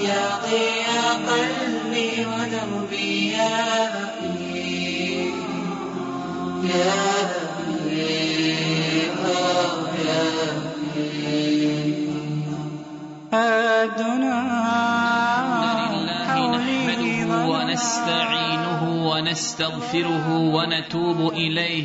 يا ضياء قلبي ودربي يا أخي يا أخي آه يا لله نحمده ونستعينه ونستغفره ونتوب إليه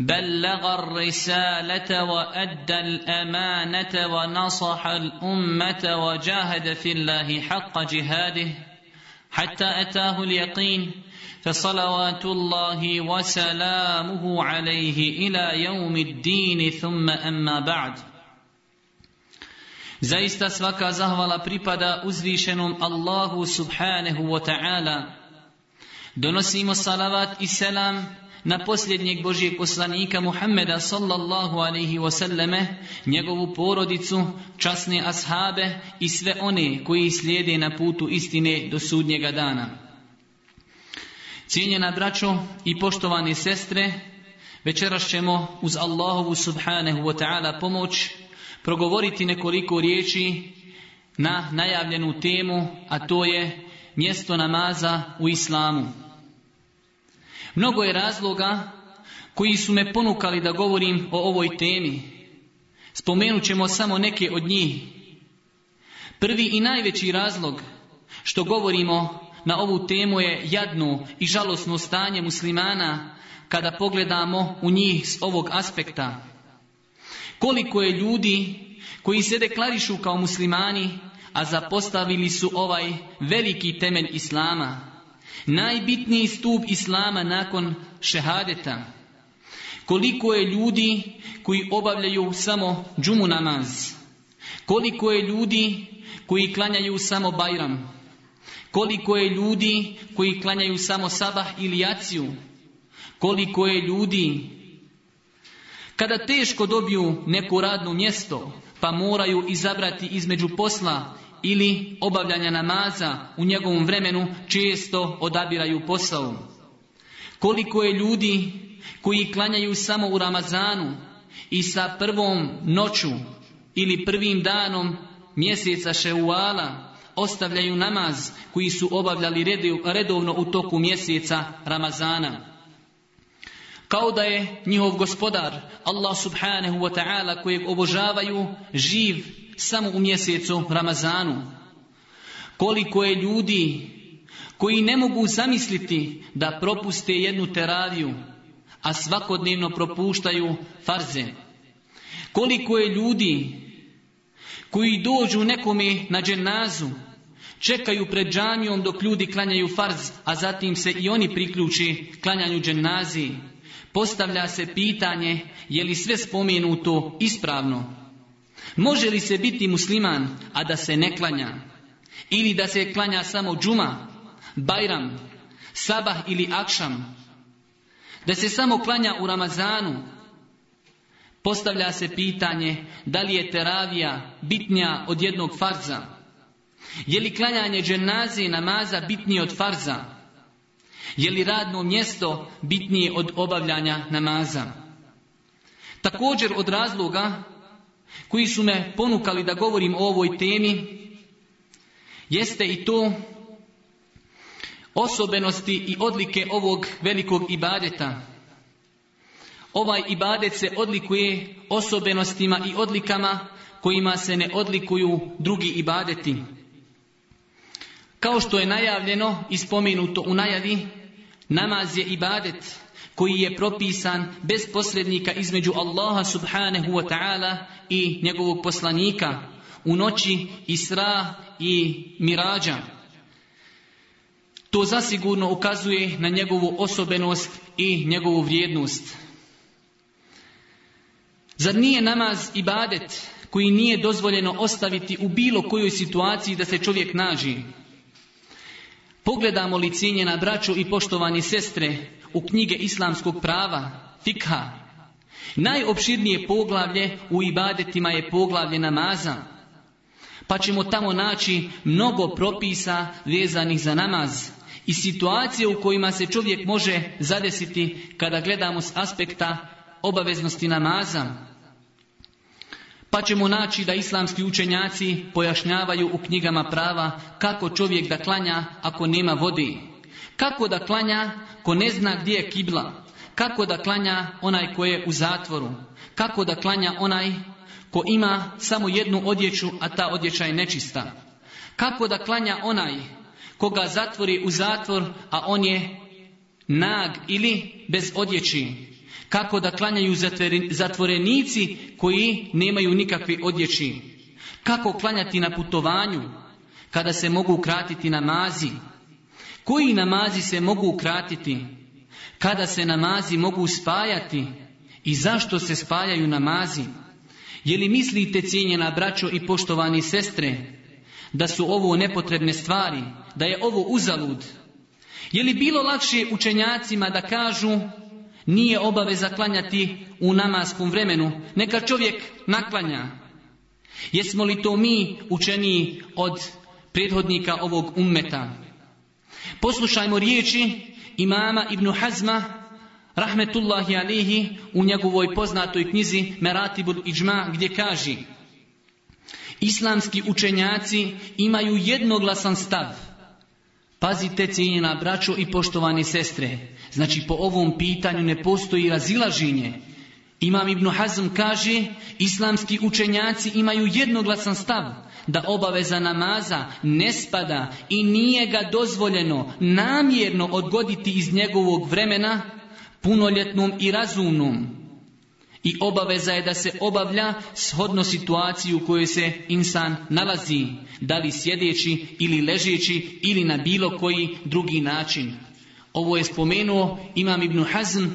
بلغ الرسالة وأدى الأمانة ونصح الأمة وجاهد في الله حق جهاده حتى أتاه اليقين فصلوات الله وسلامه عليه إلى يوم الدين ثم أما بعد Zaista svaka zahvala pripada uzvišenom Allahu subhanahu wa ta'ala. Donosimo salavat i selam na posljednjeg Božijeg poslanika Muhammeda sallallahu alaihi wasallame, njegovu porodicu, časne ashabe i sve one koji slijede na putu istine do sudnjega dana. Cijenjena braćo i poštovane sestre, večeras ćemo uz Allahovu subhanahu wa ta'ala pomoć progovoriti nekoliko riječi na najavljenu temu, a to je mjesto namaza u islamu. Mnogo je razloga koji su me ponukali da govorim o ovoj temi. Spomenut ćemo samo neke od njih. Prvi i najveći razlog što govorimo na ovu temu je jadno i žalosno stanje muslimana kada pogledamo u njih s ovog aspekta. Koliko je ljudi koji se deklarišu kao muslimani, a zapostavili su ovaj veliki temelj Islama. Najbitniji stup Islama nakon šehadeta. Koliko je ljudi koji obavljaju samo džumu namaz. Koliko je ljudi koji klanjaju samo bajram. Koliko je ljudi koji klanjaju samo sabah ili jaciju. Koliko je ljudi kada teško dobiju neko radno mjesto, pa moraju izabrati između posla ili obavljanja namaza u njegovom vremenu, često odabiraju posao. Koliko je ljudi koji klanjaju samo u Ramazanu i sa prvom noću ili prvim danom mjeseca Šeuala ostavljaju namaz koji su obavljali redovno u toku mjeseca Ramazana kao da je njihov gospodar Allah subhanahu wa ta'ala kojeg obožavaju živ samo u mjesecu Ramazanu. Koliko je ljudi koji ne mogu zamisliti da propuste jednu teraviju, a svakodnevno propuštaju farze. Koliko je ljudi koji dođu nekome na dženazu, čekaju pred džamijom dok ljudi klanjaju farz, a zatim se i oni priključi klanjanju dženazi Postavlja se pitanje je li sve spomenuto ispravno. Može li se biti musliman, a da se ne klanja? Ili da se klanja samo džuma, bajram, sabah ili akšam? Da se samo klanja u Ramazanu? Postavlja se pitanje da li je teravija bitnija od jednog farza? Je li klanjanje dženaze namaza bitnije od farza? Je li radno mjesto bitnije od obavljanja namaza? Također od razloga koji su me ponukali da govorim o ovoj temi jeste i to osobenosti i odlike ovog velikog ibadeta. Ovaj ibadet se odlikuje osobenostima i odlikama kojima se ne odlikuju drugi ibadeti. Kao što je najavljeno i spomenuto u najavi, Namaz je ibadet koji je propisan bez posrednika između Allaha subhanahu wa ta'ala i njegovog poslanika u noći Isra i Mirađa. To zasigurno ukazuje na njegovu osobenost i njegovu vrijednost. Zar nije namaz ibadet koji nije dozvoljeno ostaviti u bilo kojoj situaciji da se čovjek naži. Pogledamo li cijenjena braću i poštovani sestre u knjige islamskog prava, fikha, najopširnije poglavlje u ibadetima je poglavlje namaza, pa ćemo tamo naći mnogo propisa vezanih za namaz i situacije u kojima se čovjek može zadesiti kada gledamo s aspekta obaveznosti namaza. Pa ćemo naći da islamski učenjaci pojašnjavaju u knjigama prava kako čovjek da klanja ako nema vode. Kako da klanja ko ne zna gdje je kibla. Kako da klanja onaj ko je u zatvoru. Kako da klanja onaj ko ima samo jednu odjeću, a ta odjeća je nečista. Kako da klanja onaj koga zatvori u zatvor, a on je nag ili bez odjeći. Kako da klanjaju zatvorenici koji nemaju nikakve odjeći. Kako klanjati na putovanju kada se mogu kratiti namazi. Koji namazi se mogu kratiti? Kada se namazi mogu spajati? I zašto se spajaju namazi? Je li mislite cijenjena braćo i poštovani sestre da su ovo nepotrebne stvari, da je ovo uzalud? Je li bilo lakše učenjacima da kažu nije obaveza klanjati u namaskom vremenu, neka čovjek naklanja? Jesmo li to mi učeniji od prethodnika ovog ummeta? Poslušajmo riječi imama Ibn Hazma rahmetullahi alihi u njegovoj poznatoj knjizi Meratibul Iđma gdje kaže Islamski učenjaci imaju jednoglasan stav. Pazite cijenjena braćo i poštovani sestre. Znači po ovom pitanju ne postoji razilaženje. Imam Ibn Hazm kaže, islamski učenjaci imaju jednoglasan stav da obaveza namaza ne spada i nije ga dozvoljeno namjerno odgoditi iz njegovog vremena punoljetnom i razumnom. I obaveza je da se obavlja shodno situaciju u kojoj se insan nalazi, da li sjedeći ili ležeći ili na bilo koji drugi način. Ovo je spomenuo Imam Ibn Hazm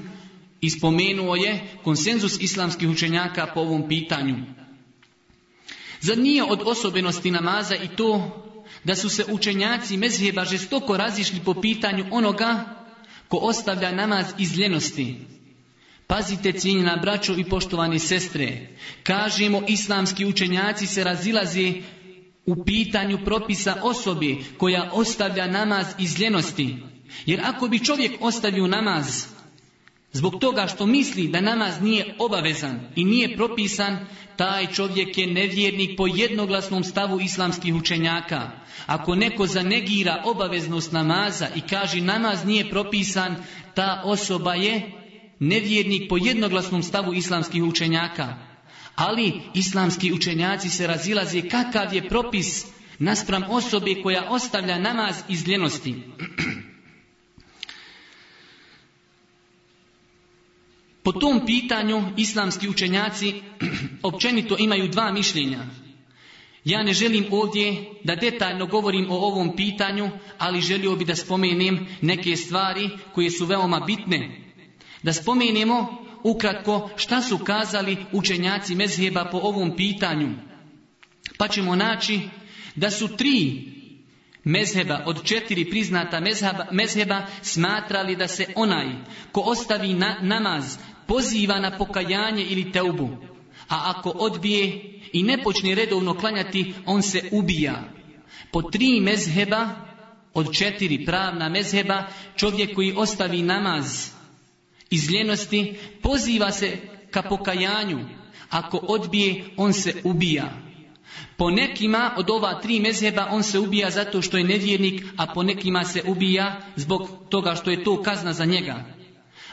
i spomenuo je konsenzus islamskih učenjaka po ovom pitanju. Zar nije od osobenosti namaza i to da su se učenjaci mezheba žestoko razišli po pitanju onoga ko ostavlja namaz iz ljenosti. Pazite cijenjena braćo i poštovani sestre, kažemo islamski učenjaci se razilaze u pitanju propisa osobi koja ostavlja namaz iz ljenosti. Jer ako bi čovjek ostavio namaz zbog toga što misli da namaz nije obavezan i nije propisan, taj čovjek je nevjernik po jednoglasnom stavu islamskih učenjaka. Ako neko zanegira obaveznost namaza i kaže namaz nije propisan, ta osoba je nevjernik po jednoglasnom stavu islamskih učenjaka. Ali islamski učenjaci se razilaze kakav je propis naspram osobe koja ostavlja namaz iz ljenosti. Po tom pitanju islamski učenjaci općenito imaju dva mišljenja. Ja ne želim ovdje da detaljno govorim o ovom pitanju, ali želio bi da spomenem neke stvari koje su veoma bitne. Da spomenemo ukratko šta su kazali učenjaci mezheba po ovom pitanju. Pa ćemo naći da su tri mezheba od četiri priznata mezheba, mezheba smatrali da se onaj ko ostavi na, namaz poziva na pokajanje ili teubu. A ako odbije i ne počne redovno klanjati, on se ubija. Po tri mezheba, od četiri pravna mezheba, čovjek koji ostavi namaz iz ljenosti, poziva se ka pokajanju. Ako odbije, on se ubija. Po nekima od ova tri mezheba on se ubija zato što je nevjernik, a po nekima se ubija zbog toga što je to kazna za njega.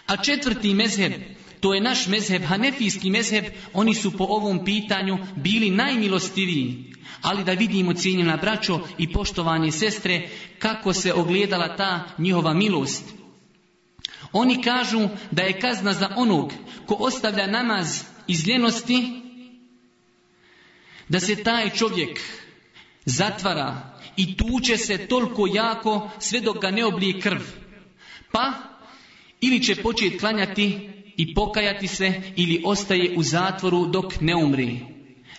A četvrti mezheb to je naš mezheb, hanefijski mezheb, oni su po ovom pitanju bili najmilostiviji. Ali da vidimo cijenjena braćo i poštovanje sestre, kako se ogledala ta njihova milost. Oni kažu da je kazna za onog ko ostavlja namaz iz ljenosti, da se taj čovjek zatvara i tuče se toliko jako sve dok ga ne oblije krv. Pa ili će početi klanjati i pokajati se ili ostaje u zatvoru dok ne umri.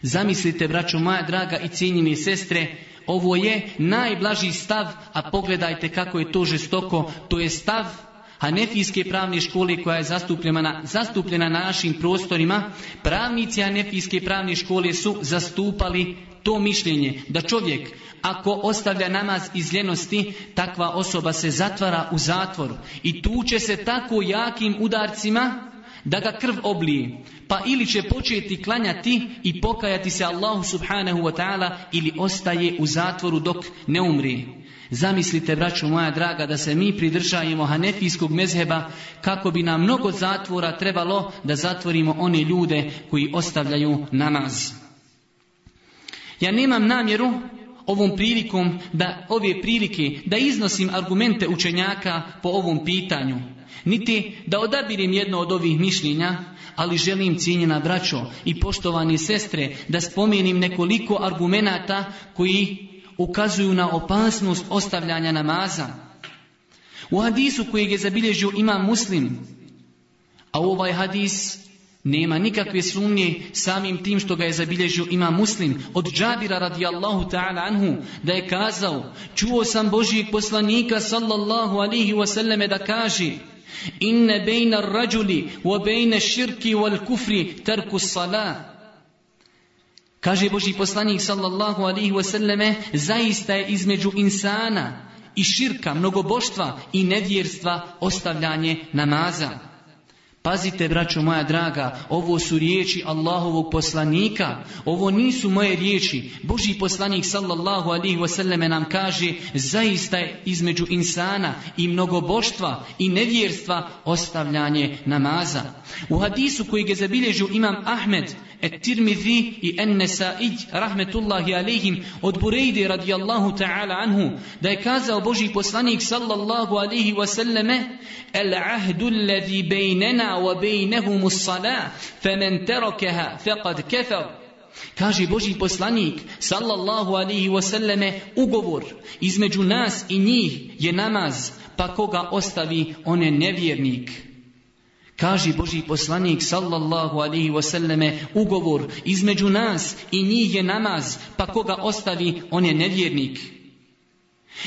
Zamislite, braćo moja draga i cijenjeni sestre, ovo je najblaži stav, a pogledajte kako je to žestoko, to je stav Hanefijske pravne škole koja je zastupljena, zastupljena na našim prostorima, pravnici Hanefijske pravne škole su zastupali to mišljenje da čovjek ako ostavlja namaz iz ljenosti, takva osoba se zatvara u zatvoru i tuče se tako jakim udarcima da ga krv oblije. Pa ili će početi klanjati i pokajati se Allahu subhanahu wa ta'ala ili ostaje u zatvoru dok ne umri. Zamislite, braću moja draga, da se mi pridržajemo hanefijskog mezheba kako bi nam mnogo zatvora trebalo da zatvorimo one ljude koji ostavljaju namaz. Ja nemam namjeru ovom prilikom da ove prilike da iznosim argumente učenjaka po ovom pitanju, niti da odabirim jedno od ovih mišljenja, ali želim cijenjena braćo i poštovani sestre da spomenim nekoliko argumenata koji ukazuju na opasnost ostavljanja namaza. U hadisu kojeg je zabilježio ima muslim, a ovaj hadis nema nikakve sumnje samim tim što ga je zabilježio ima muslim od Džabira radijallahu ta'ala anhu da je kazao čuo sam Božijeg poslanika sallallahu alihi wasallame da kaže inne bejna rađuli wa bejne širki wal kufri terku salah Kaže Boži poslanik sallallahu alihi wasallame zaista je između insana i širka, mnogoboštva i nevjerstva ostavljanje namaza. Pazite, braćo moja draga, ovo su riječi Allahovog poslanika, ovo nisu moje riječi. Boži poslanik sallallahu alihi wasallam nam kaže, zaista je između insana i mnogoboštva i nevjerstva ostavljanje namaza. U hadisu koji ga zabilježu imam Ahmed, Et-Tirmidhi i En-Nesaić, rahmetullahi alihim, od Burejde radijallahu ta'ala anhu, da je kazao Boži poslanik sallallahu alihi wasallame, El-ahdu alladhi bejnena wa bejnehumu salah, femen terokeha feqad kefar. Kaže Boži poslanik, sallallahu alihi wasallame, ugovor između nas i njih je namaz, pa koga ostavi, on je nevjernik. Kaže Boži poslanik sallallahu alihi wasallame ugovor između nas i njih je namaz, pa koga ostavi, on je nevjernik.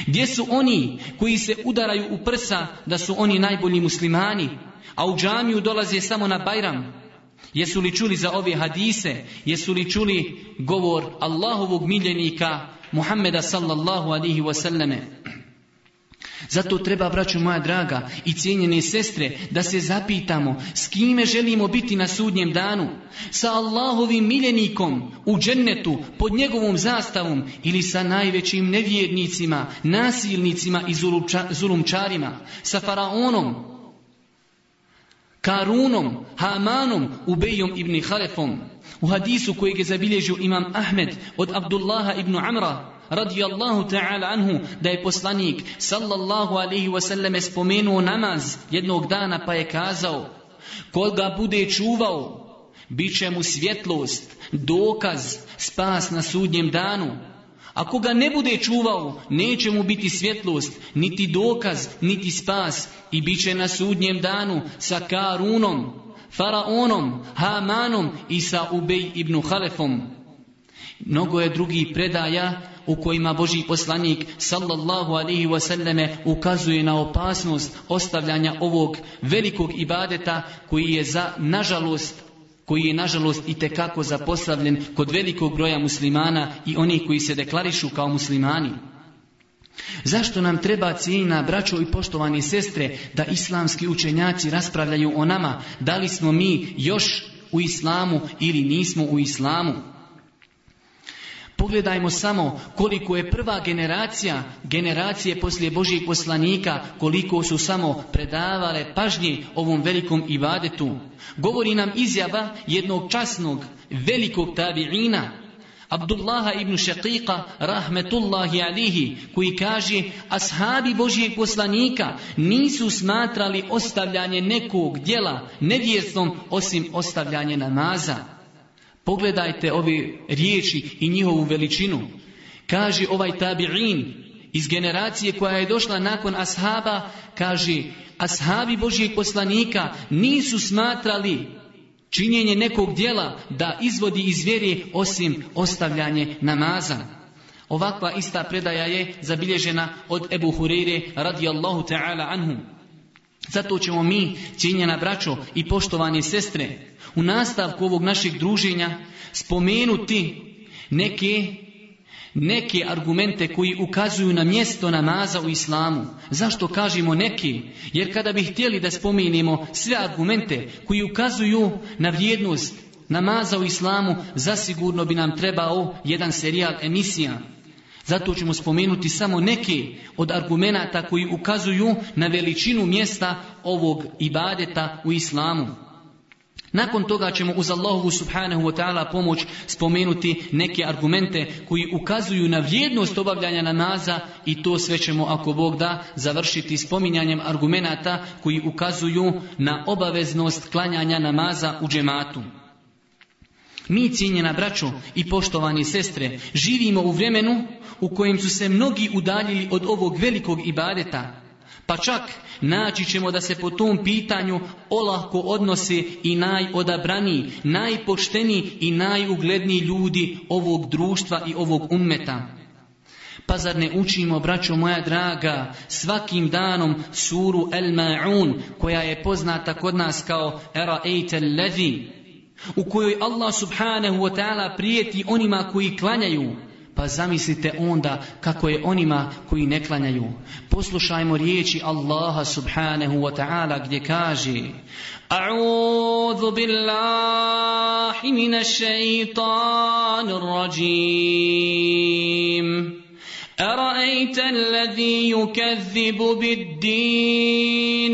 Gdje su oni koji se udaraju u prsa da su oni najbolji muslimani, a u džamiju dolaze samo na Bajram? Jesu li čuli za ove hadise? Jesu li čuli govor Allahovog miljenika Muhammeda sallallahu alihi wasallame? Zato treba, braću moja draga i cijenjene sestre, da se zapitamo s kime želimo biti na sudnjem danu. Sa Allahovim miljenikom u džennetu pod njegovom zastavom ili sa najvećim nevjernicima, nasilnicima i zulumčarima, sa faraonom, Karunom, Hamanom, Ubejom ibn Halefom. U hadisu kojeg je zabilježio imam Ahmed od Abdullaha ibn Amra, radijallahu ta'ala anhu da je poslanik sallallahu alaihi wasallam spomenuo namaz jednog dana pa je kazao koga bude čuvao bit će mu svjetlost, dokaz, spas na sudnjem danu. Ako ga ne bude čuvao, neće mu biti svjetlost, niti dokaz, niti spas i bit će na sudnjem danu sa Karunom, Faraonom, Hamanom i sa Ubej ibn Halefom. Mnogo je drugih predaja u kojima Boži poslanik sallallahu alaihi wasallame ukazuje na opasnost ostavljanja ovog velikog ibadeta koji je za nažalost koji je nažalost i tekako zapostavljen kod velikog broja muslimana i onih koji se deklarišu kao muslimani. Zašto nam treba cijena braćo i poštovani sestre da islamski učenjaci raspravljaju o nama, da li smo mi još u islamu ili nismo u islamu? Pogledajmo samo koliko je prva generacija, generacije poslije Božih poslanika, koliko su samo predavale pažnje ovom velikom ibadetu. Govori nam izjava jednog časnog, velikog tabi'ina, Abdullaha ibn Shaqiqa rahmetullahi alihi koji kaže ashabi Božijeg poslanika nisu smatrali ostavljanje nekog djela nevjerstvom osim ostavljanje namaza. Pogledajte ove riječi i njihovu veličinu. Kaže ovaj tabi'in iz generacije koja je došla nakon ashaba, kaže, ashabi Božijeg poslanika nisu smatrali činjenje nekog dijela da izvodi iz vjere osim ostavljanje namaza. Ovakva ista predaja je zabilježena od Ebu Hureyre radijallahu ta'ala anhu. Zato ćemo mi, cijenjena braćo i poštovane sestre, u nastavku ovog našeg druženja spomenuti neke neke argumente koji ukazuju na mjesto namaza u islamu. Zašto kažemo neki? Jer kada bi htjeli da spomenemo sve argumente koji ukazuju na vrijednost namaza u islamu, zasigurno bi nam trebao jedan serijal emisija. Zato ćemo spomenuti samo neke od argumenata koji ukazuju na veličinu mjesta ovog ibadeta u islamu. Nakon toga ćemo uz Allahovu subhanahu wa ta'ala pomoć spomenuti neke argumente koji ukazuju na vrijednost obavljanja namaza i to sve ćemo ako Bog da završiti spominjanjem argumenata koji ukazuju na obaveznost klanjanja namaza u džematu. Mi cijenjena braćo i poštovani sestre živimo u vremenu u kojem su se mnogi udaljili od ovog velikog ibadeta pa čak naći ćemo da se po tom pitanju olahko odnose i najodabraniji, najpošteniji i najugledniji ljudi ovog društva i ovog ummeta. Pa zar ne učimo, braćo moja draga, svakim danom suru El Ma'un, koja je poznata kod nas kao Era Ejtel Levi, u kojoj Allah subhanahu wa ta'ala prijeti onima koji klanjaju, pa zamislite onda kako je onima koji ne klanjaju. Poslušajmo riječi Allaha subhanahu wa ta'ala gdje kaže A'udhu billahi minash shaitanir rajim. أرأيت الذي يكذب بالدين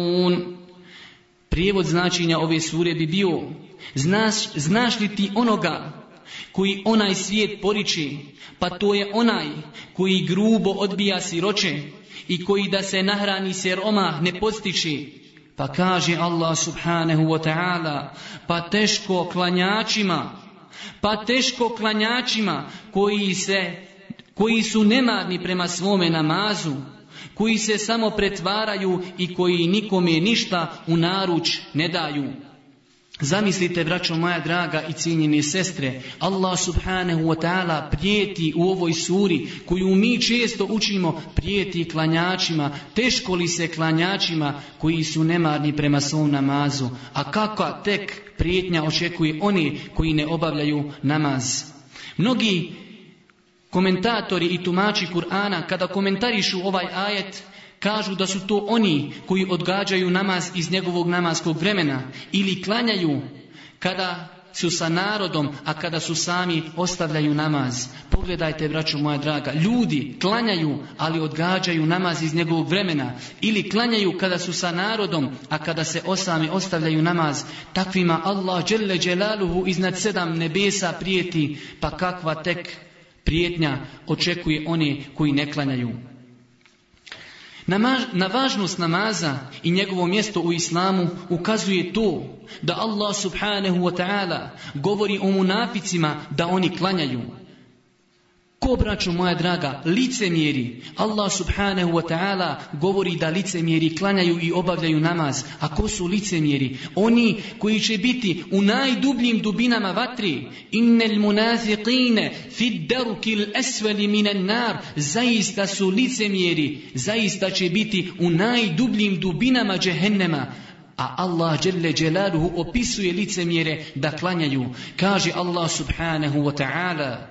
Prijevod značenja ove sure bi bio Znaš, znaš li ti onoga koji onaj svijet poriči, pa to je onaj koji grubo odbija siroče i koji da se nahrani siroma ne postiči. Pa kaže Allah subhanahu wa ta'ala, pa teško klanjačima, pa teško klanjačima koji se koji su nemarni prema svome namazu, koji se samo pretvaraju i koji nikome ništa u naruč ne daju. Zamislite, braćo moja draga i cijenjene sestre, Allah subhanahu wa ta'ala prijeti u ovoj suri koju mi često učimo, prijeti klanjačima, teško li se klanjačima koji su nemarni prema svom namazu, a kakva tek prijetnja očekuje oni koji ne obavljaju namaz. Mnogi komentatori i tumači Kur'ana kada komentarišu ovaj ajet Kažu da su to oni koji odgađaju namaz iz njegovog namaskog vremena ili klanjaju kada su sa narodom, a kada su sami ostavljaju namaz. Pogledajte, braćo moja draga, ljudi klanjaju, ali odgađaju namaz iz njegovog vremena. Ili klanjaju kada su sa narodom, a kada se osami ostavljaju namaz. Takvima Allah dželle dželaluhu iznad sedam nebesa prijeti, pa kakva tek prijetnja očekuje oni koji ne klanjaju. Na važnost namaza i njegovo mjesto u islamu ukazuje to da Allah subhanahu wa ta'ala govori o munaficima da oni klanjaju. Ko, braćo moja draga, licemjeri, Allah subhanahu wa ta'ala govori da licemjeri klanjaju i obavljaju namaz. A ko su licemjeri? Oni koji će biti u najdubljim dubinama vatri. Innel munafiqine fid darukil esveli minan nar. Zaista su licemjeri, zaista će biti u najdubljim dubinama džehennema. A Allah dželle dželaluhu opisuje licemjere da klanjaju. Kaže Allah subhanahu wa ta'ala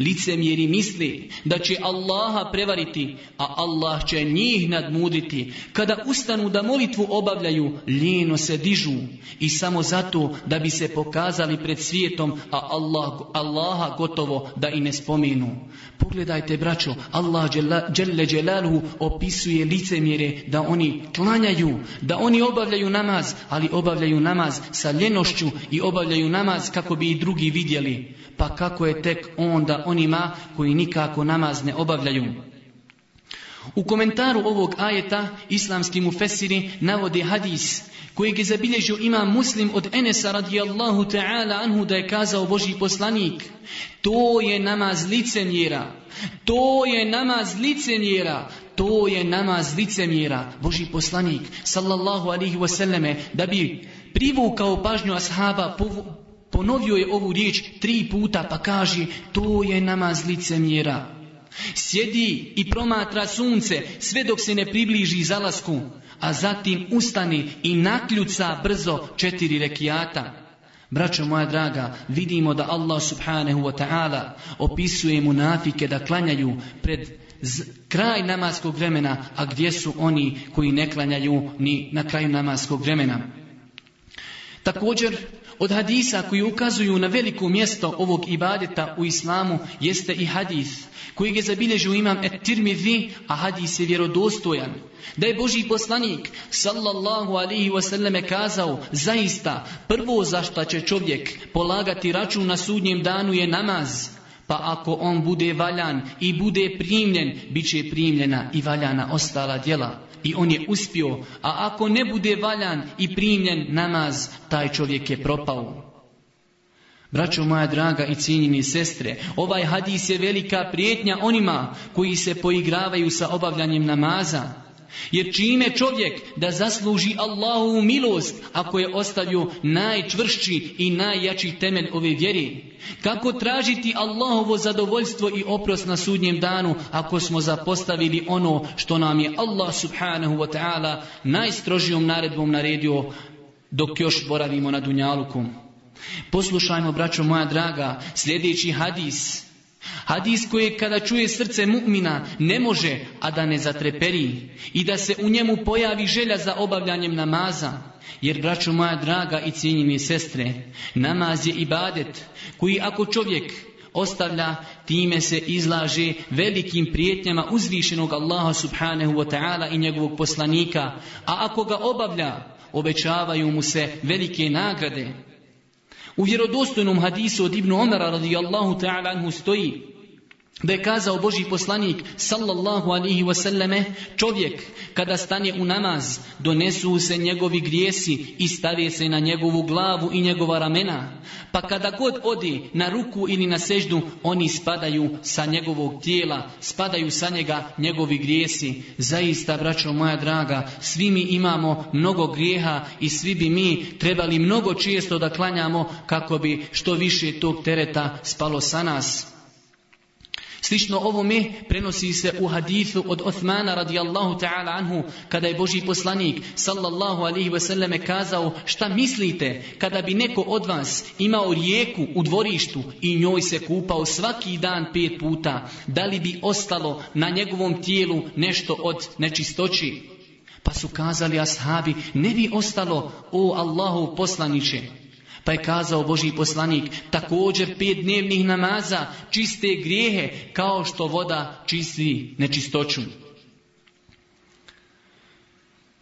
Licemjeri misli da će Allaha prevariti, a Allah će njih nadmuditi. Kada ustanu da molitvu obavljaju, lijeno se dižu i samo zato da bi se pokazali pred svijetom, a Allah, Allaha gotovo da i ne spomenu. Pogledajte braćo, Allah dželle dželaluhu opisuje licemjere da oni klanjaju, da oni obavljaju namaz, ali obavljaju namaz sa ljenošću i obavljaju namaz kako bi i drugi vidjeli. Pa kako je tek onda onima koji nikako namaz ne obavljaju. U komentaru ovog ajeta islamski mufesiri navode hadis kojeg je zabilježio ima muslim od Enesa radijallahu ta'ala anhu da je kazao Boži poslanik to je namaz licemjera to je namaz licemjera to je namaz licemjera Boži poslanik sallallahu alihi wasallame da bi privukao pažnju ashaba ponovio je ovu riječ tri puta pa kaže to je namaz licemjera Sjedi i promatra sunce sve dok se ne približi zalasku, a zatim ustani i nakljuca brzo četiri rekijata. Braćo moja draga, vidimo da Allah subhanahu wa ta'ala opisuje munafike da klanjaju pred kraj namaskog vremena, a gdje su oni koji ne klanjaju ni na kraju namaskog vremena. Također, od hadisa koji ukazuju na veliko mjesto ovog ibadeta u islamu jeste i hadis kojeg je zabilježio imam et tirmidhi, a hadis je vjerodostojan. Da je Boži poslanik sallallahu alihi wasallam kazao zaista prvo za šta će čovjek polagati račun na sudnjem danu je namaz. Pa ako on bude valjan i bude primljen, bit će primljena i valjana ostala djela i on je uspio, a ako ne bude valjan i primljen namaz, taj čovjek je propao. Braćo moja draga i cijenjeni sestre, ovaj hadis je velika prijetnja onima koji se poigravaju sa obavljanjem namaza. Jer čime čovjek da zasluži Allahovu milost ako je ostavio najčvršći i najjači temelj ove vjeri? Kako tražiti Allahovo zadovoljstvo i oprost na sudnjem danu ako smo zapostavili ono što nam je Allah subhanahu wa ta'ala najstrožijom naredbom naredio dok još boravimo na Dunjaluku? Poslušajmo, braćo moja draga, sljedeći hadis Hadis koji kada čuje srce mu'mina ne može, a da ne zatreperi i da se u njemu pojavi želja za obavljanjem namaza. Jer, braćo moja draga i cijenjeni sestre, namaz je ibadet koji ako čovjek ostavlja, time se izlaže velikim prijetnjama uzvišenog Allaha subhanahu wa ta'ala i njegovog poslanika, a ako ga obavlja, obećavaju mu se velike nagrade. U vjerodostojnom hadisu od Ibnu Omara radijallahu ta'ala anhu stoji da je kazao Boži poslanik sallallahu alihi wasallame čovjek kada stane u namaz donesu se njegovi grijesi i stave se na njegovu glavu i njegova ramena. Pa kada god odi na ruku ili na seždu oni spadaju sa njegovog tijela spadaju sa njega njegovi grijesi. Zaista braćo moja draga svi mi imamo mnogo grijeha i svi bi mi trebali mnogo često da klanjamo kako bi što više tog tereta spalo sa nas Slično ovome prenosi se u hadithu od Othmana radijallahu ta'ala anhu kada je Boži poslanik sallallahu alihi wasallam kazao šta mislite kada bi neko od vas imao rijeku u dvorištu i njoj se kupao svaki dan pet puta da li bi ostalo na njegovom tijelu nešto od nečistoći? Pa su kazali ashabi ne bi ostalo o Allahu poslaniće pa je kazao Boži poslanik, također pet dnevnih namaza čiste grijehe kao što voda čisti nečistoću.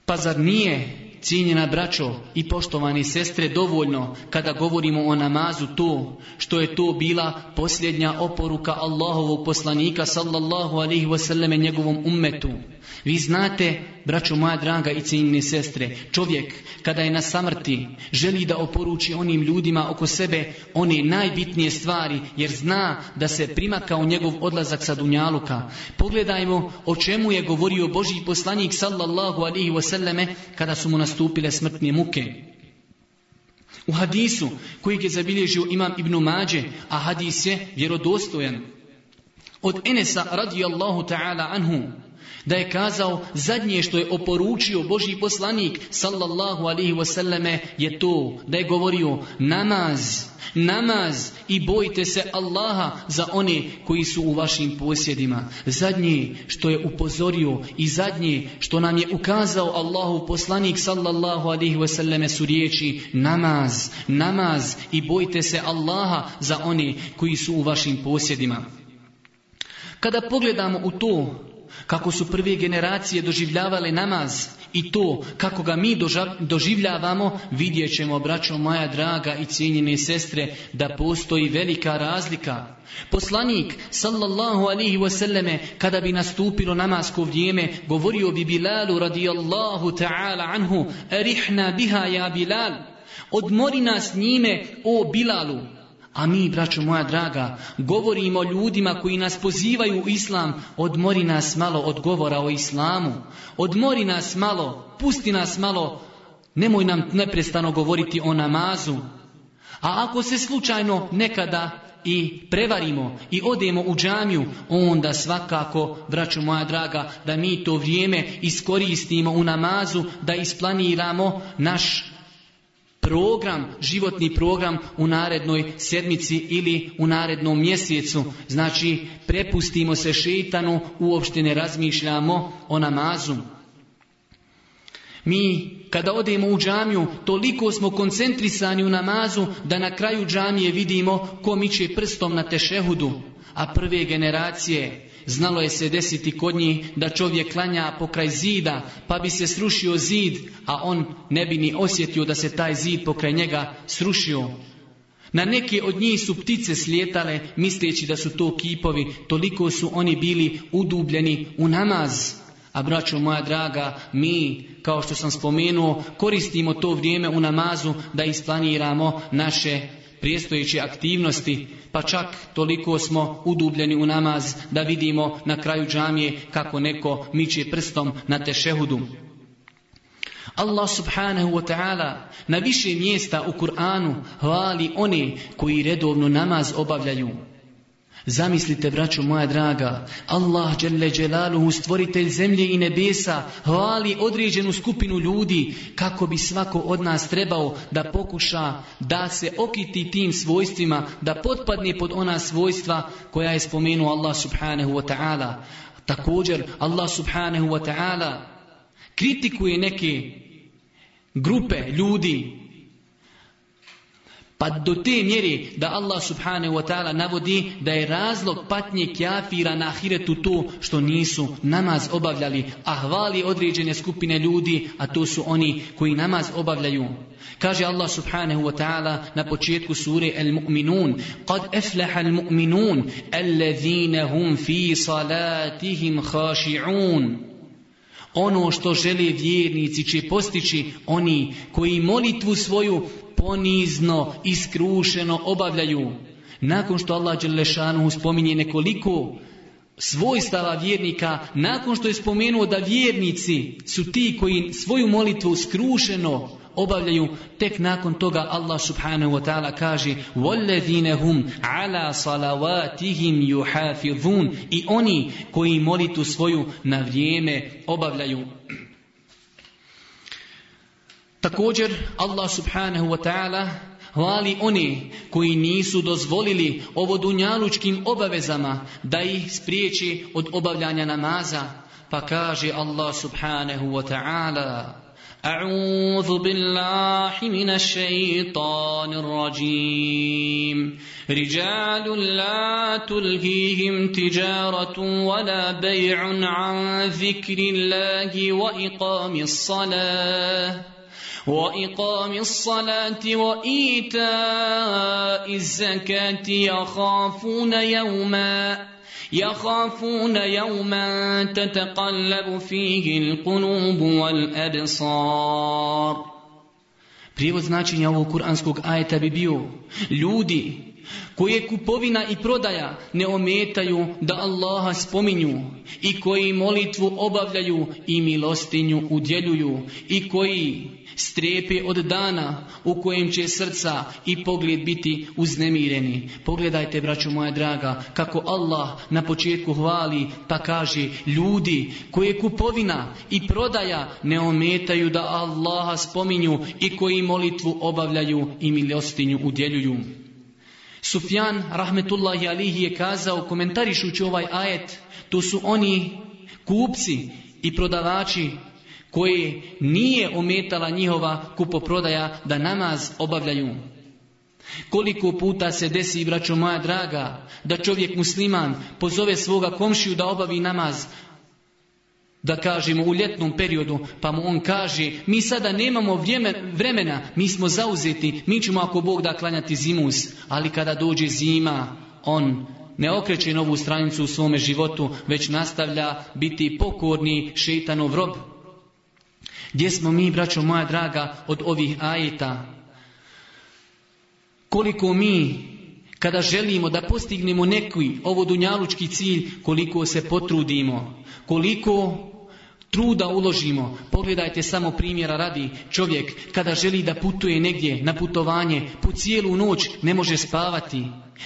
Pa zar nije, cijenjena braćo i poštovani sestre, dovoljno kada govorimo o namazu to, što je to bila posljednja oporuka Allahovog poslanika sallallahu alaihi wasallam njegovom ummetu. Vi znate, braćo moja draga i cijenjene sestre, čovjek kada je na samrti želi da oporuči onim ljudima oko sebe one najbitnije stvari jer zna da se primakao njegov odlazak sa Dunjaluka. Pogledajmo o čemu je govorio Boži poslanik sallallahu alihi wasallame kada su mu nastupile smrtne muke. U hadisu kojeg je zabilježio imam Ibn Mađe, a hadis je vjerodostojan. Od Enesa radijallahu ta'ala anhu, da je kazao zadnje što je oporučio Boži poslanik sallallahu alihi wasallame je to da je govorio namaz, namaz i bojte se Allaha za one koji su u vašim posjedima. Zadnje što je upozorio i zadnje što nam je ukazao Allahu poslanik sallallahu alihi wasallame su riječi namaz, namaz i bojte se Allaha za one koji su u vašim posjedima. Kada pogledamo u to kako su prve generacije doživljavale namaz i to kako ga mi doživljavamo, vidjet ćemo, braćo moja draga i cijenjene sestre, da postoji velika razlika. Poslanik, sallallahu alihi wasallame, kada bi nastupilo namasko vrijeme, govorio bi Bilalu radijallahu ta'ala anhu, erihna biha ja Bilal, odmori nas njime, o Bilalu, a mi, braćo moja draga, govorimo ljudima koji nas pozivaju u islam, odmori nas malo od govora o islamu, odmori nas malo, pusti nas malo, nemoj nam neprestano govoriti o namazu. A ako se slučajno nekada i prevarimo i odemo u džamiju, onda svakako, braćo moja draga, da mi to vrijeme iskoristimo u namazu, da isplaniramo naš program, životni program u narednoj sedmici ili u narednom mjesecu. Znači, prepustimo se šeitanu, uopšte ne razmišljamo o namazu. Mi kada odemo u džamiju, toliko smo koncentrisani u namazu da na kraju džamije vidimo ko miče prstom na tešehudu, a prve generacije Znalo je se desiti kod njih da čovjek klanja pokraj zida, pa bi se srušio zid, a on ne bi ni osjetio da se taj zid pokraj njega srušio. Na neke od njih su ptice slijetale, misleći da su to kipovi, toliko su oni bili udubljeni u namaz. A braćo moja draga, mi, kao što sam spomenuo, koristimo to vrijeme u namazu da isplaniramo naše prijestojeće aktivnosti, pa čak toliko smo udubljeni u namaz da vidimo na kraju džamije kako neko miče prstom na tešehudu. Allah subhanahu wa ta'ala na više mjesta u Kur'anu hvali one koji redovno namaz obavljaju. Zamislite, braćo moja draga, Allah dželle dželaluhu, stvoritelj zemlje i nebesa, hvali određenu skupinu ljudi kako bi svako od nas trebao da pokuša da se okiti tim svojstvima, da potpadne pod ona svojstva koja je spomenuo Allah subhanahu wa ta'ala. Također, Allah subhanahu wa ta'ala kritikuje neke grupe ljudi pa do te mjere da Allah subhanahu wa ta'ala navodi da je razlog patnje kjafira na ahiretu to što nisu namaz obavljali, a hvali određene skupine ljudi, a to su oni koji namaz obavljaju. Kaže Allah subhanahu wa ta'ala na početku sure Al-Mu'minun Qad eflaha al-mu'minun Alladhina hum fi salatihim khaši'un Ono što žele vjernici će postići oni koji molitvu svoju ponizno, iskrušeno obavljaju. Nakon što Allah Đelešanu spominje nekoliko svojstava vjernika, nakon što je spomenuo da vjernici su ti koji svoju molitvu skrušeno obavljaju, tek nakon toga Allah subhanahu wa ta'ala kaže وَالَّذِينَ هُمْ عَلَى صَلَوَاتِهِمْ يُحَافِظُونَ I oni koji molitu svoju na vrijeme obavljaju. Također Allah subhanahu wa ta'ala hvali oni koji nisu dozvolili ovo dunjalučkim obavezama da ih spriječi od obavljanja namaza. Pa kaže Allah subhanahu wa ta'ala أعوذ بالله من الشيطان الرجيم رجال لا تلهيهم تجارة ولا بيع عن ذكر الله وإقام الصلاة وإقام الصلاة وإيتاء الزكاة يخافون يوما يخافون يوما تتقلب فيه القلوب والأبصار Prijevod značenja ovog kuranskog ajeta bi bio ljudi koje kupovina i prodaja ne ometaju da Allaha spominju i koji molitvu obavljaju i milostinju udjeljuju i koji strepe od dana u kojem će srca i pogled biti uznemireni. Pogledajte, braću moja draga, kako Allah na početku hvali pa kaže ljudi koje kupovina i prodaja ne ometaju da Allaha spominju i koji molitvu obavljaju i milostinju udjeljuju. Sufjan rahmetullahi alihi je kazao komentarišući ovaj ajet, to su oni kupci i prodavači koje nije ometala njihova kupoprodaja da namaz obavljaju. Koliko puta se desi, braćo moja draga, da čovjek musliman pozove svoga komšiju da obavi namaz, da kažemo u ljetnom periodu, pa mu on kaže, mi sada nemamo vremena, mi smo zauzeti, mi ćemo ako Bog da klanjati zimus, ali kada dođe zima, on ne okreće novu stranicu u svome životu, već nastavlja biti pokorni šeitanov rob. Gdje smo mi, braćo moja draga, od ovih ajeta? Koliko mi, kada želimo da postignemo neki ovo dunjalučki cilj, koliko se potrudimo, koliko truda uložimo. Pogledajte samo primjera radi. Čovjek kada želi da putuje negdje na putovanje, po cijelu noć ne može spavati.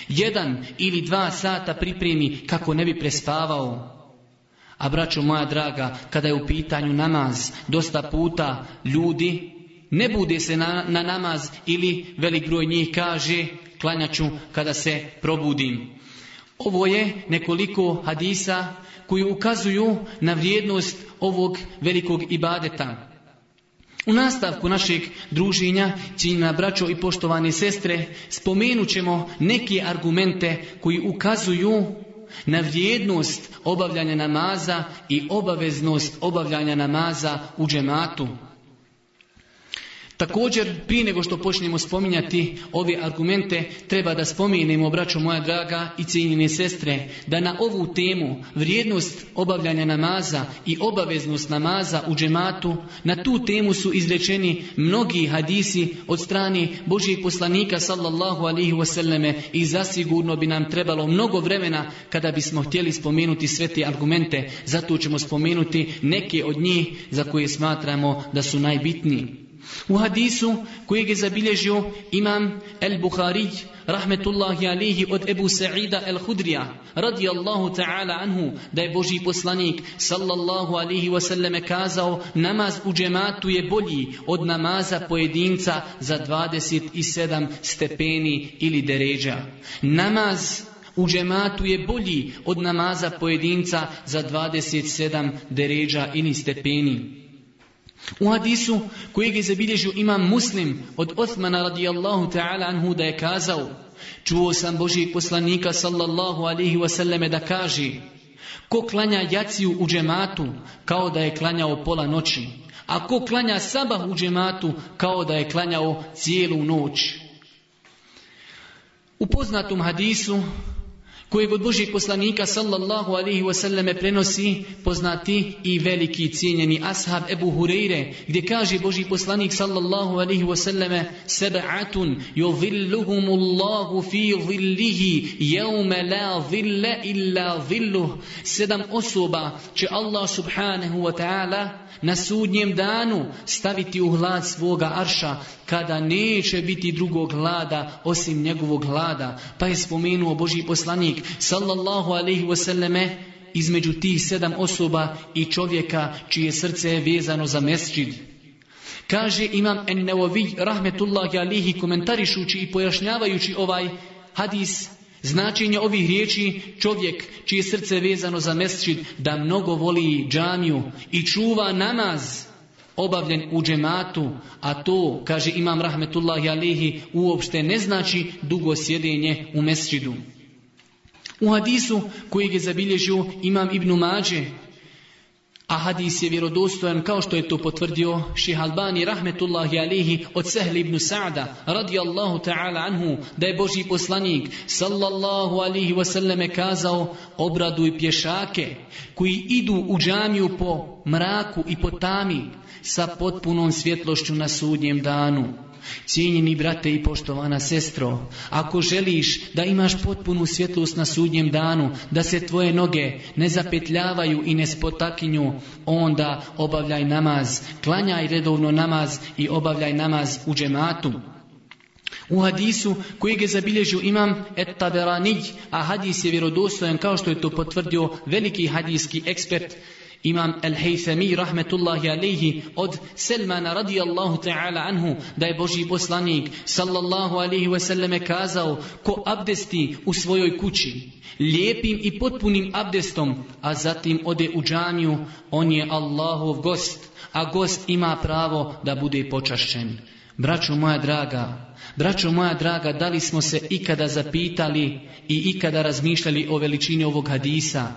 Jedan ili dva sata pripremi kako ne bi prespavao. A braćo moja draga, kada je u pitanju namaz, dosta puta ljudi ne bude se na, na namaz ili velik broj njih kaže klanjaću kada se probudim. Ovo je nekoliko hadisa koji ukazuju na vrijednost ovog velikog ibadeta. U nastavku našeg druženja, ciljna braćo i poštovane sestre, spomenut ćemo neke argumente koji ukazuju na vrijednost obavljanja namaza i obaveznost obavljanja namaza u džematu. Također, prije nego što počnemo spominjati ove argumente, treba da spomenemo, braćo moja draga i cijenjene sestre, da na ovu temu vrijednost obavljanja namaza i obaveznost namaza u džematu, na tu temu su izrečeni mnogi hadisi od strane Božijeg poslanika sallallahu alihi wasallame i zasigurno bi nam trebalo mnogo vremena kada bismo htjeli spomenuti sve te argumente, zato ćemo spomenuti neke od njih za koje smatramo da su najbitniji. U hadisu kojeg je zabilježio imam el-Bukhari, rahmetullahi alihi od Ebu Sa'ida el-Hudrija, radijallahu ta'ala anhu, da je Boži poslanik, sallallahu alihi wasallam, kazao, namaz u džematu je bolji od namaza pojedinca za 27 stepeni ili deređa. Namaz u džematu je bolji od namaza pojedinca za 27 deređa ili stepeni. U hadisu kojeg je zabilježio imam muslim od Osmana radijallahu ta'ala anhu da je kazao Čuo sam Božijeg poslanika sallallahu alihi wasallame da kaže Ko klanja jaciju u džematu kao da je klanjao pola noći A ko klanja sabah u džematu kao da je klanjao cijelu noć. U poznatom hadisu kojeg od Božih poslanika sallallahu alaihi wasallam prenosi poznati i veliki cijenjeni ashab Ebu Hureyre gdje kaže Boži poslanik sallallahu alaihi wasallam seba'atun yudhilluhumullahu fi dhillihi jevme la dhille illa dhilluh. Sedam osoba će Allah subhanahu wa ta'ala na sudnjem danu staviti u hlad svoga arša kada neće biti drugog hlada osim njegovog hlada. Pa je spomenuo Boži poslanik sallallahu alaihi wasallame između tih sedam osoba i čovjeka čije srce je vezano za mesčid. Kaže imam en neovi rahmetullahi alihi komentarišući i pojašnjavajući ovaj hadis Značenje ovih riječi čovjek čije srce je vezano za mesčid da mnogo voli džamiju i čuva namaz obavljen u džematu, a to, kaže imam rahmetullahi alihi, uopšte ne znači dugo sjedenje u mesčidu. U hadisu kojeg je zabilježio imam Ibnu Mađe, a hadis je vjerodostojan kao što je to potvrdio Ših Albani rahmetullahi alihi od Sehli ibn Sa'da radijallahu ta'ala anhu da je Boži poslanik sallallahu alihi wasallame kazao obraduj pješake koji idu u džamiju po mraku i po tami sa potpunom svjetlošću na sudnjem danu. Cijenjeni brate i poštovana sestro, ako želiš da imaš potpunu svjetlost na sudnjem danu, da se tvoje noge ne zapetljavaju i ne spotakinju, onda obavljaj namaz, klanjaj redovno namaz i obavljaj namaz u džematu. U hadisu kojeg je zabilježio imam et taberanij, a hadis je vjerodostojan kao što je to potvrdio veliki hadijski ekspert Imam Al-Haythami rahmetullahi alaihi od Selmana radijallahu ta'ala anhu da je Boži poslanik sallallahu alaihi wasallam kazao ko abdesti u svojoj kući lijepim i potpunim abdestom a zatim ode u džamiju on je Allahov gost a gost ima pravo da bude počašćen. Braćo moja draga, braćo moja draga, da li smo se ikada zapitali i ikada razmišljali o veličini ovog hadisa?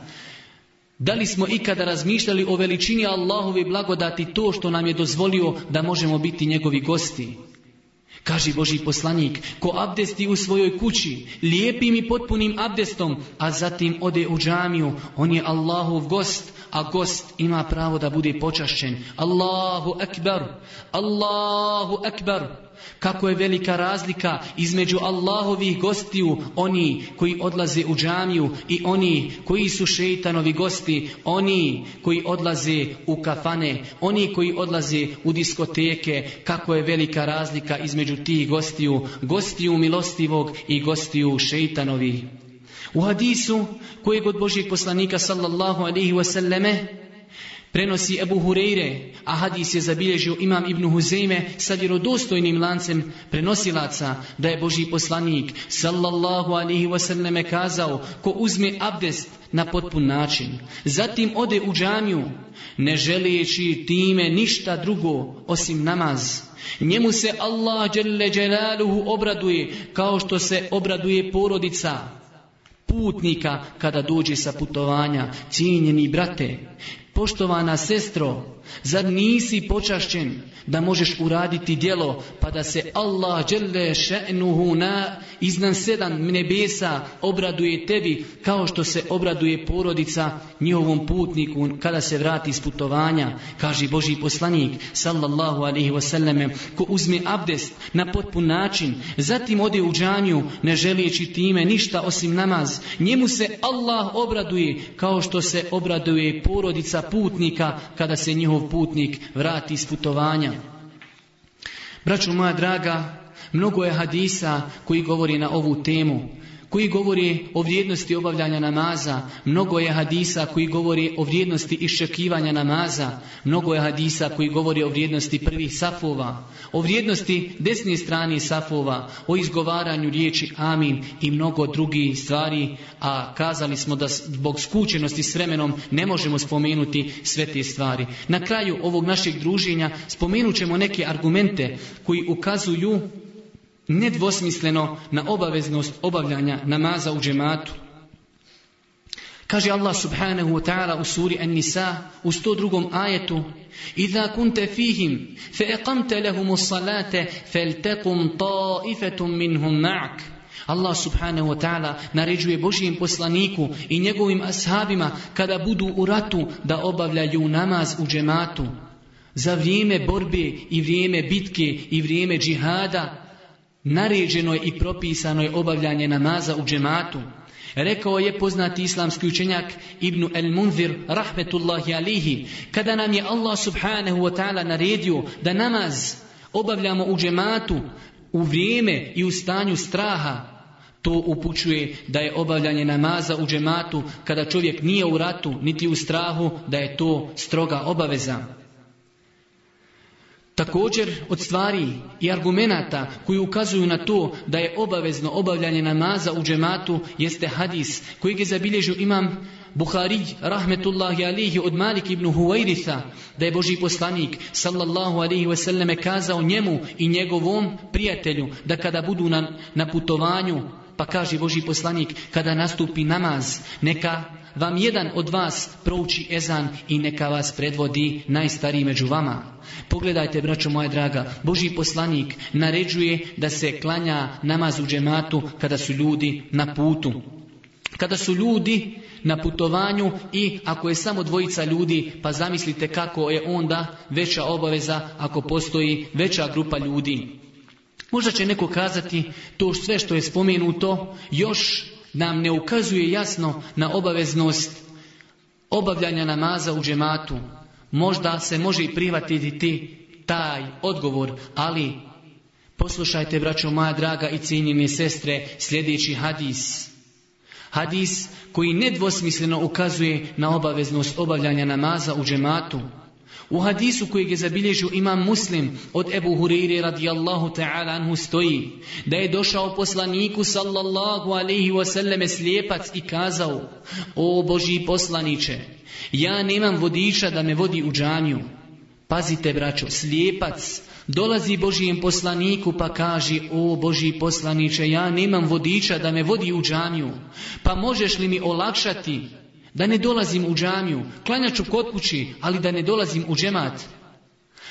Da li smo ikada razmišljali o veličini Allahove blagodati to što nam je dozvolio da možemo biti njegovi gosti? Kaže Boži poslanik, ko abdesti u svojoj kući, lijepim i potpunim abdestom, a zatim ode u džamiju, on je Allahov gost, a gost ima pravo da bude počašćen. Allahu akbar, Allahu akbar. Kako je velika razlika između Allahovih gostiju, oni koji odlaze u džamiju i oni koji su šeitanovi gosti, oni koji odlaze u kafane, oni koji odlaze u diskoteke, kako je velika razlika između tih gostiju, gostiju milostivog i gostiju šeitanovi. U hadisu kojeg od Božijeg poslanika sallallahu alaihi wasallame prenosi Ebu Hureyre, a hadis je zabilježio imam Ibn Huzeyme sa vjerodostojnim lancem prenosilaca da je Boži poslanik sallallahu alaihi wasallam kazao ko uzme abdest na potpun način, zatim ode u džamiju ne želeći time ništa drugo osim namaz. Njemu se Allah obraduje kao što se obraduje porodica putnika kada dođe sa putovanja, cijenjeni brate, poštovana sestro, Zar nisi počašćen da možeš uraditi djelo pa da se Allah dželle še'nuhu na iznad sedam nebesa obraduje tebi kao što se obraduje porodica njihovom putniku kada se vrati iz putovanja. Kaže Boži poslanik sallallahu alaihi wasallam ko uzme abdest na potpun način zatim ode u džanju ne želijeći time ništa osim namaz. Njemu se Allah obraduje kao što se obraduje porodica putnika kada se njihov putnik vrati iz putovanja. Braćo moja draga, mnogo je hadisa koji govori na ovu temu koji govori o vrijednosti obavljanja namaza, mnogo je hadisa koji govori o vrijednosti iščekivanja namaza, mnogo je hadisa koji govori o vrijednosti prvih safova, o vrijednosti desne strane safova, o izgovaranju riječi amin i mnogo drugih stvari, a kazali smo da zbog skučenosti s vremenom ne možemo spomenuti sve te stvari. Na kraju ovog našeg druženja spomenut ćemo neke argumente koji ukazuju nedvosmisleno na obaveznost obavljanja namaza u džematu. Kaže Allah subhanahu wa ta'ala u suri An-Nisa u 102. ajetu Iza kunte fihim fe eqamte lehumu salate fel tekum taifetum minhum ma'ak. Allah subhanahu wa ta'ala naređuje Božijem poslaniku i njegovim ashabima kada budu u ratu da obavljaju namaz u džematu. Za vrijeme borbe i vrijeme bitke i vrijeme džihada naređeno je i propisano je obavljanje namaza u džematu. Rekao je poznati islamski učenjak Ibn el Munzir rahmetullahi alihi, kada nam je Allah subhanahu wa ta'ala naredio da namaz obavljamo u džematu u vrijeme i u stanju straha, to upućuje da je obavljanje namaza u džematu kada čovjek nije u ratu niti u strahu, da je to stroga obaveza. Također od stvari i argumenata koji ukazuju na to da je obavezno obavljanje namaza u džematu jeste hadis koji je zabilježio imam Buhari rahmetullahi alihi od Malik ibn Huwairitha da je Boži poslanik sallallahu alihi wasallam kazao njemu i njegovom prijatelju da kada budu na, na putovanju pa kaže Boži poslanik kada nastupi namaz neka vam jedan od vas prouči ezan i neka vas predvodi najstariji među vama. Pogledajte, braćo moja draga, Boži poslanik naređuje da se klanja namaz u džematu kada su ljudi na putu. Kada su ljudi na putovanju i ako je samo dvojica ljudi, pa zamislite kako je onda veća obaveza ako postoji veća grupa ljudi. Možda će neko kazati to sve što je spomenuto još nam ne ukazuje jasno na obaveznost obavljanja namaza u džematu. Možda se može i prihvatiti taj odgovor, ali poslušajte, braćo moja draga i cijenjene sestre, sljedeći hadis. Hadis koji nedvosmisleno ukazuje na obaveznost obavljanja namaza u džematu. U hadisu kojeg je zabilježio imam muslim od Ebu Hureyre radijallahu ta'ala anhu stoji da je došao poslaniku sallallahu alaihi wasallame slijepac i kazao O Boži poslaniće, ja nemam vodiča da me vodi u džanju. Pazite braćo, slijepac dolazi Božijem poslaniku pa kaže O Boži poslaniće, ja nemam vodiča da me vodi u džanju. Pa možeš li mi olakšati da ne dolazim u džamiju, klanjaću kod kući, ali da ne dolazim u džemat.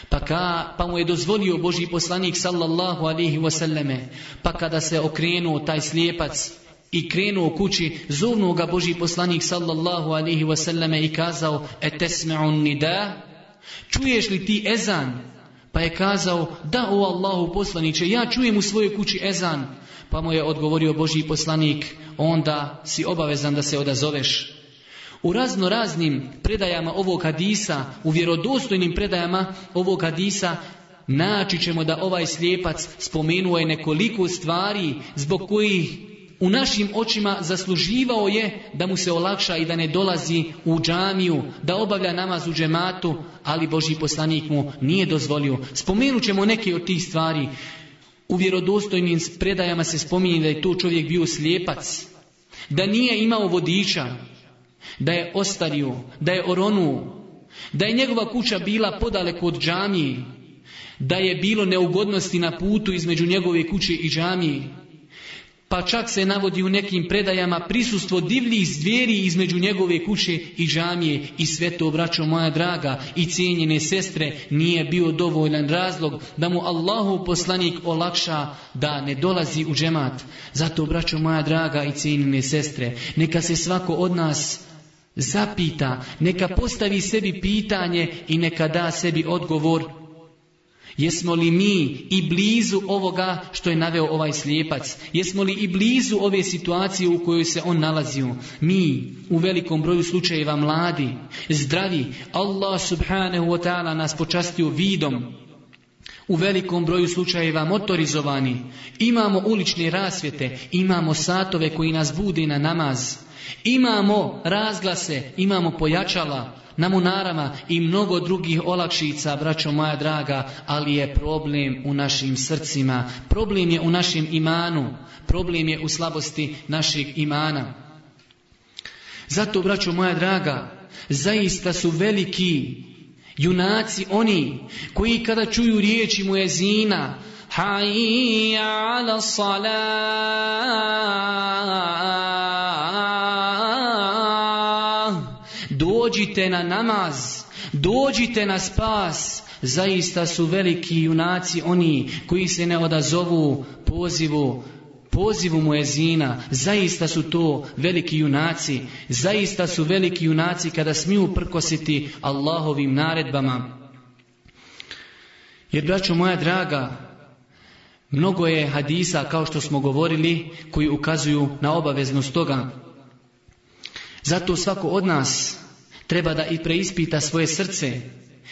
Pa, ka, pa mu je dozvolio Boži poslanik sallallahu alihi wasallame, pa kada se okrenuo taj slijepac i krenuo kući, zovnuo ga Boži poslanik sallallahu alihi wasallame i kazao, etesme'un nida, čuješ li ti ezan? Pa je kazao, da o Allahu poslaniće, ja čujem u svojoj kući ezan. Pa mu je odgovorio Boži poslanik, onda si obavezan da se odazoveš. U razno raznim predajama ovog hadisa, u vjerodostojnim predajama ovog hadisa, naći ćemo da ovaj slijepac spomenuo je nekoliko stvari zbog kojih u našim očima zasluživao je da mu se olakša i da ne dolazi u džamiju, da obavlja namaz u džematu, ali Boži poslanik mu nije dozvolio. Spomenut ćemo neke od tih stvari. U vjerodostojnim predajama se spominje da je to čovjek bio slijepac, da nije imao vodiča, da je ostario, da je oronuo, da je njegova kuća bila podaleko od džamije, da je bilo neugodnosti na putu između njegove kuće i džamije, pa čak se navodi u nekim predajama prisustvo divljih zvijeri između njegove kuće i džamije i sve to, braćo moja draga i cijenjene sestre, nije bio dovoljan razlog da mu Allahu poslanik olakša da ne dolazi u džemat. Zato, braćo moja draga i cijenjene sestre, neka se svako od nas zapita, neka postavi sebi pitanje i neka da sebi odgovor. Jesmo li mi i blizu ovoga što je naveo ovaj slijepac? Jesmo li i blizu ove situacije u kojoj se on nalazio? Mi u velikom broju slučajeva mladi, zdravi, Allah subhanahu wa ta'ala nas počastio vidom, u velikom broju slučajeva motorizovani, imamo ulične rasvjete, imamo satove koji nas bude na namaz, Imamo razglase, imamo pojačala na munarama i mnogo drugih olakšica, braćo moja draga, ali je problem u našim srcima, problem je u našem imanu, problem je u slabosti našeg imana. Zato, braćo moja draga, zaista su veliki junaci oni koji kada čuju riječi muezina, Hayya ala dođite na namaz, dođite na spas, zaista su veliki junaci oni koji se ne odazovu pozivu, pozivu muezina, zaista su to veliki junaci, zaista su veliki junaci kada smiju prkositi Allahovim naredbama. Jer, braćo moja draga, mnogo je hadisa, kao što smo govorili, koji ukazuju na obaveznost toga. Zato svako od nas treba da i preispita svoje srce.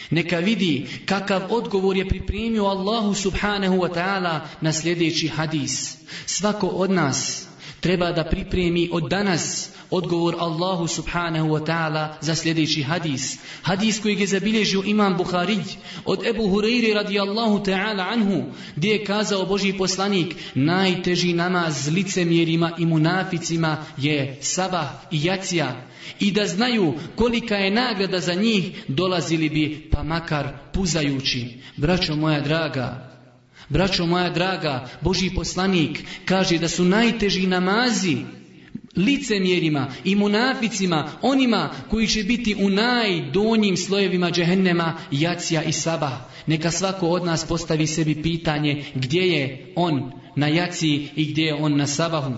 Neka vidi kakav odgovor je pripremio Allahu subhanahu wa ta'ala na sljedeći hadis. Svako od nas treba da pripremi od danas odgovor Allahu subhanahu wa ta'ala za sljedeći hadis. Hadis koji je zabilježio imam Buhari od Ebu Hureyri radijallahu ta'ala anhu gdje je kazao Boži poslanik najteži namaz licemjerima i munaficima je sabah i jacija i da znaju kolika je nagrada za njih dolazili bi pa makar puzajući. Braćo moja draga, braćo moja draga, Boži poslanik kaže da su najteži namazi licemjerima i munaficima, onima koji će biti u najdonjim slojevima džehennema, jacija i saba. Neka svako od nas postavi sebi pitanje gdje je on na jaciji i gdje je on na sabahu.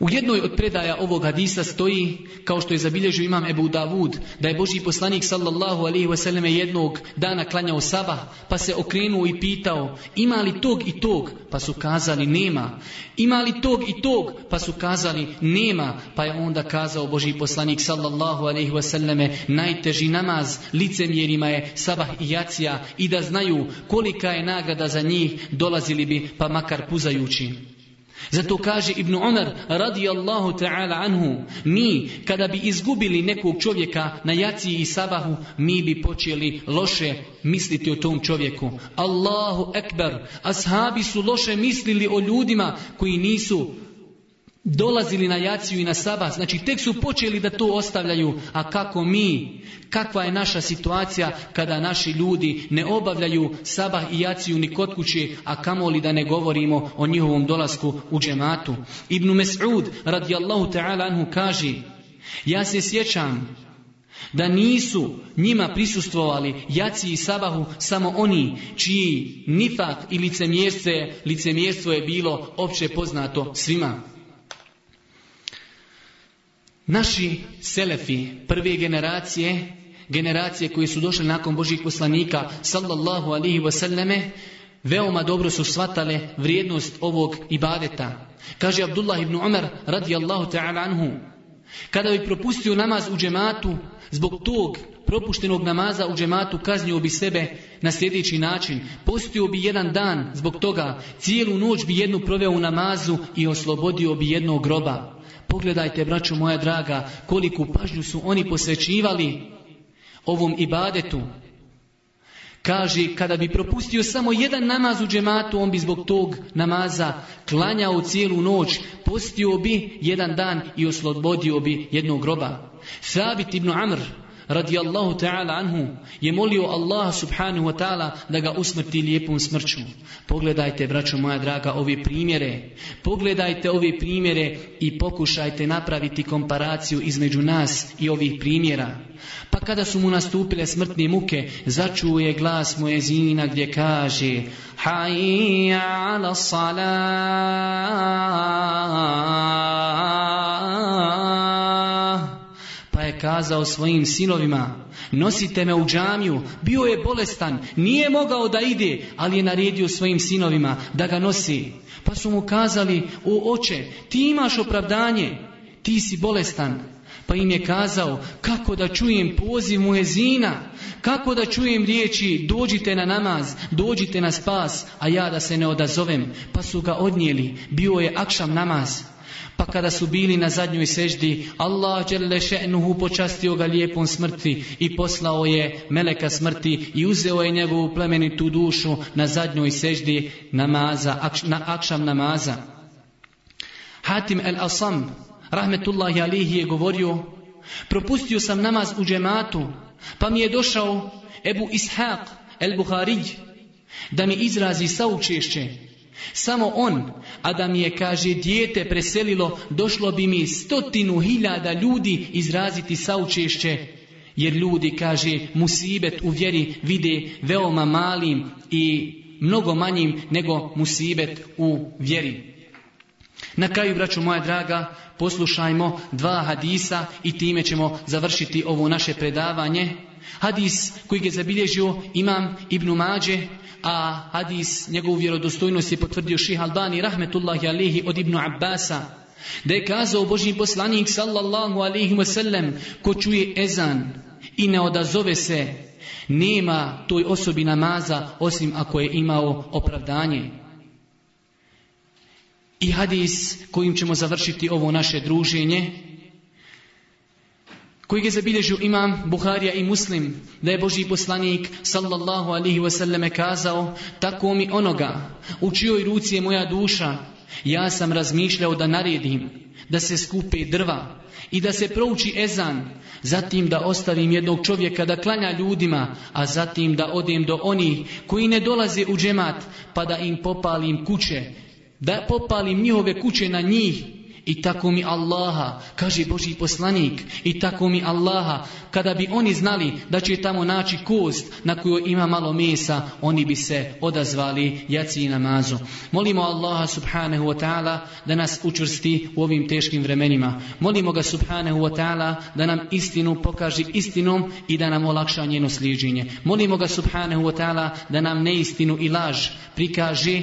U jednoj od predaja ovog hadisa stoji, kao što je zabilježio imam Ebu Davud, da je Boži poslanik sallallahu alaihi wasallam jednog dana klanjao sabah, pa se okrenuo i pitao, ima li tog i tog? Pa su kazali, nema. Ima li tog i tog? Pa su kazali, nema. Pa je onda kazao Boži poslanik sallallahu alaihi wasallam, najteži namaz licemjerima je sabah i jacija i da znaju kolika je nagrada za njih, dolazili bi pa makar puzajući. Zato kaže Ibn Umar radijallahu ta'ala anhu, mi kada bi izgubili nekog čovjeka na jaciji i sabahu, mi bi počeli loše misliti o tom čovjeku. Allahu ekber, ashabi su loše mislili o ljudima koji nisu dolazili na jaciju i na sabah, znači tek su počeli da to ostavljaju, a kako mi, kakva je naša situacija kada naši ljudi ne obavljaju sabah i jaciju ni kod kuće, a kamoli da ne govorimo o njihovom dolasku u džematu. Ibn Mes'ud radijallahu ta'ala anhu kaže, ja se sjećam da nisu njima prisustvovali jaci i sabahu samo oni čiji nifak i licemjerstvo je, licemjerstvo je bilo opće poznato svima. Naši selefi prve generacije, generacije koji su došli nakon Božih poslanika sallallahu alihi wasallame, veoma dobro su shvatale vrijednost ovog ibadeta. Kaže Abdullah ibn Umar radijallahu ta'ala anhu, kada bi propustio namaz u džematu, zbog tog propuštenog namaza u džematu kaznio bi sebe na sljedeći način. Postio bi jedan dan zbog toga, cijelu noć bi jednu proveo u namazu i oslobodio bi jednog groba. Pogledajte, braćo moja draga, koliku pažnju su oni posvećivali ovom ibadetu. Kaže, kada bi propustio samo jedan namaz u džematu, on bi zbog tog namaza klanjao cijelu noć, postio bi jedan dan i oslobodio bi jednog groba. Sabit ibn Amr, radijallahu ta'ala anhu je molio Allah subhanahu wa ta'ala da ga usmrti lijepom smrću. Pogledajte, braćo moja draga, ove primjere. Pogledajte ove primjere i pokušajte napraviti komparaciju između nas i ovih primjera. Pa kada su mu nastupile smrtne muke, začuje glas moje zina gdje kaže Hayya ala salah pa je kazao svojim sinovima, nosite me u džamiju, bio je bolestan, nije mogao da ide, ali je naredio svojim sinovima da ga nosi. Pa su mu kazali, o oče, ti imaš opravdanje, ti si bolestan. Pa im je kazao, kako da čujem poziv muezina, kako da čujem riječi, dođite na namaz, dođite na spas, a ja da se ne odazovem. Pa su ga odnijeli, bio je akšam namaz. Pa kada su bili na zadnjoj seždi, Allah dželle še'nuhu počastio ga lijepom smrti i poslao je meleka smrti i uzeo je njegovu plemenitu dušu na zadnjoj seždi namaza, na akšam namaza. Hatim el Asam, rahmetullahi alihi je govorio, propustio sam namaz u džematu, pa mi je došao Ebu Ishaq el Buharij da mi izrazi saučešće samo on, a da mi je, kaže, dijete preselilo, došlo bi mi stotinu hiljada ljudi izraziti saučešće, jer ljudi, kaže, musibet u vjeri vide veoma malim i mnogo manjim nego musibet u vjeri. Na kraju, braću moja draga, poslušajmo dva hadisa i time ćemo završiti ovo naše predavanje. Hadis koji je zabilježio imam Ibn Mađe, a hadis, njegovu vjerodostojnost je potvrdio ših Albani, rahmetullahi alihi od Ibn Abbasa, da je kazao Božji poslanik sallallahu alihi wasallam, ko čuje ezan i ne odazove se, nema toj osobi namaza osim ako je imao opravdanje. I hadis kojim ćemo završiti ovo naše druženje, koji je zabilježio imam Buharija i Muslim, da je Boži poslanik sallallahu alihi wasallam kazao, tako mi onoga, u čijoj ruci je moja duša, ja sam razmišljao da naredim, da se skupe drva i da se prouči ezan, zatim da ostavim jednog čovjeka da klanja ljudima, a zatim da odem do onih koji ne dolaze u džemat, pa da im popalim kuće, da popalim njihove kuće na njih i tako mi Allaha, kaže Boži poslanik, i tako mi Allaha, kada bi oni znali da će tamo naći kost na kojoj ima malo mesa, oni bi se odazvali jaci i namazu. Molimo Allaha subhanahu wa ta'ala da nas učvrsti u ovim teškim vremenima. Molimo ga subhanahu wa ta'ala da nam istinu pokaže istinom i da nam olakša njeno sliđenje. Molimo ga subhanahu wa ta'ala da nam neistinu i laž prikaže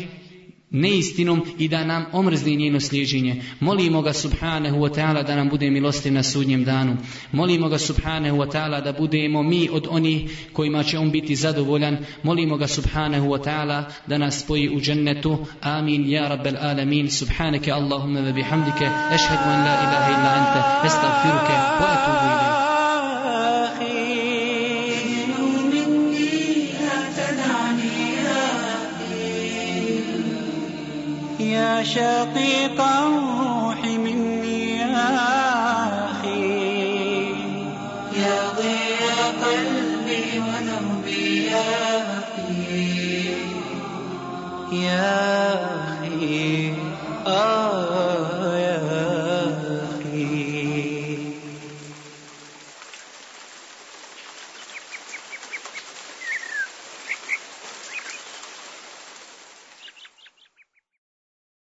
neistinom i da nam omrzni njeno slijeđenje. Molimo ga subhanahu wa ta'ala da nam bude milostiv na sudnjem danu. Molimo ga subhanahu wa ta'ala da budemo mi od onih kojima će on biti zadovoljan. Molimo ga subhanahu wa ta'ala da nas spoji u džennetu. Amin ya rabbel alamin. Subhanake Allahumma wa bihamdike. Ešhedu an la ilaha illa anta. Estagfiruke wa atubu يا شقيق الروح مني يا أخي. يا ضياء قلبي ودربي يا أخي. يا أخي